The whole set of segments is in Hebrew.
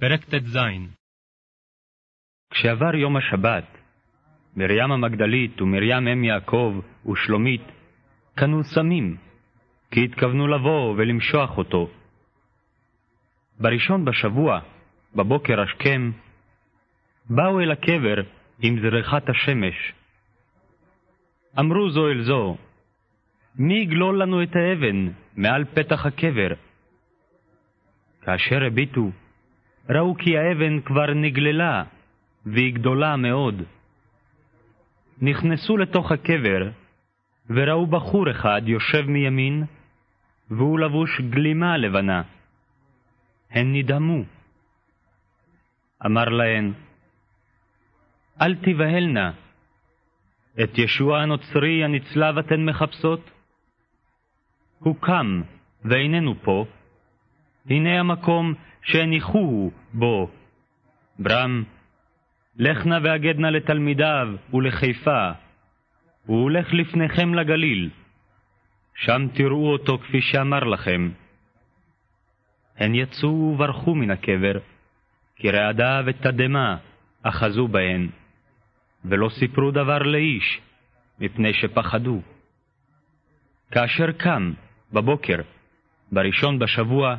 פרק ט"ז כשעבר יום השבת, מרים המגדלית ומרים אם יעקב ושלומית קנו סמים, כי התכוונו לבוא ולמשוח אותו. בראשון בשבוע, בבוקר השכם, באו אל הקבר עם זריחת השמש. אמרו זו אל זו, מי יגלול לנו את האבן מעל פתח הקבר? כאשר הביטו, ראו כי האבן כבר נגללה, והיא גדולה מאוד. נכנסו לתוך הקבר, וראו בחור אחד יושב מימין, והוא לבוש גלימה לבנה. הן נדהמו. אמר להן, אל תבהלנה, את ישוע הנוצרי הנצלב אתן מחפשות? הוא קם, ואיננו פה. הנה המקום שהניחוהו בו. ברם, לך נא והגד נא לתלמידיו ולחיפה, הוא הולך לפניכם לגליל. שם תראו אותו כפי שאמר לכם. הן יצאו וברחו מן הקבר, כי רעדה ותדהמה אחזו בהן, ולא סיפרו דבר לאיש, מפני שפחדו. כאשר קם, בבוקר, בראשון בשבוע,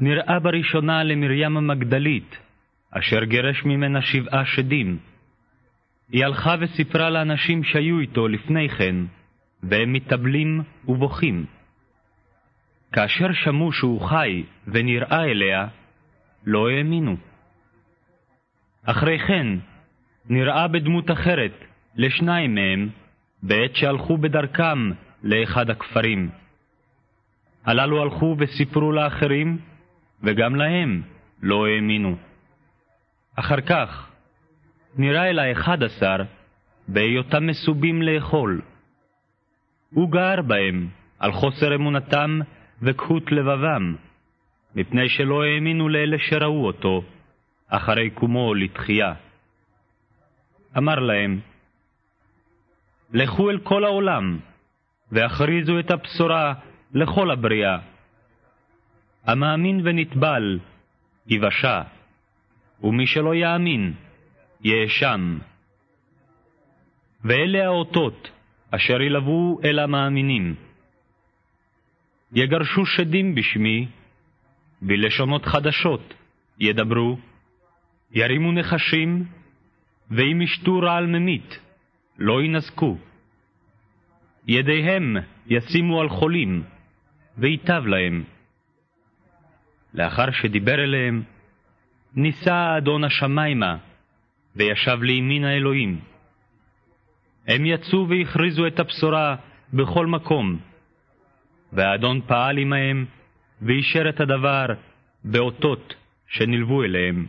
נראה בראשונה למרים המגדלית, אשר גירש ממנה שבעה שדים. היא הלכה וסיפרה לאנשים שהיו איתו לפני כן, והם מתאבלים ובוכים. כאשר שמעו שהוא חי ונראה אליה, לא האמינו. אחרי כן, נראה בדמות אחרת לשניים מהם, בעת שהלכו בדרכם לאחד הכפרים. הללו הלכו וסיפרו לאחרים, וגם להם לא האמינו. אחר כך נראה אל האחד עשר בהיותם מסובים לאכול. הוא גער בהם על חוסר אמונתם וקהות לבבם, מפני שלא האמינו לאלה שראו אותו, אחרי קומו לתחייה. אמר להם, לכו אל כל העולם, והכריזו את הבשורה לכל הבריאה. המאמין ונטבל, יבשע, ומי שלא יאמין, יאשם. ואלה האותות אשר ילוו אל המאמינים. יגרשו שדים בשמי, בלשונות חדשות ידברו, ירימו נחשים, ואם ישתו רעל ממית, לא ינזקו. ידיהם ישימו על חולים, וייטב להם. לאחר שדיבר אליהם, נישא אדון השמיימה, וישב לימין האלוהים. הם יצאו והכריזו את הבשורה בכל מקום, והאדון פעל עמהם, ואישר את הדבר באותות שנלוו אליהם.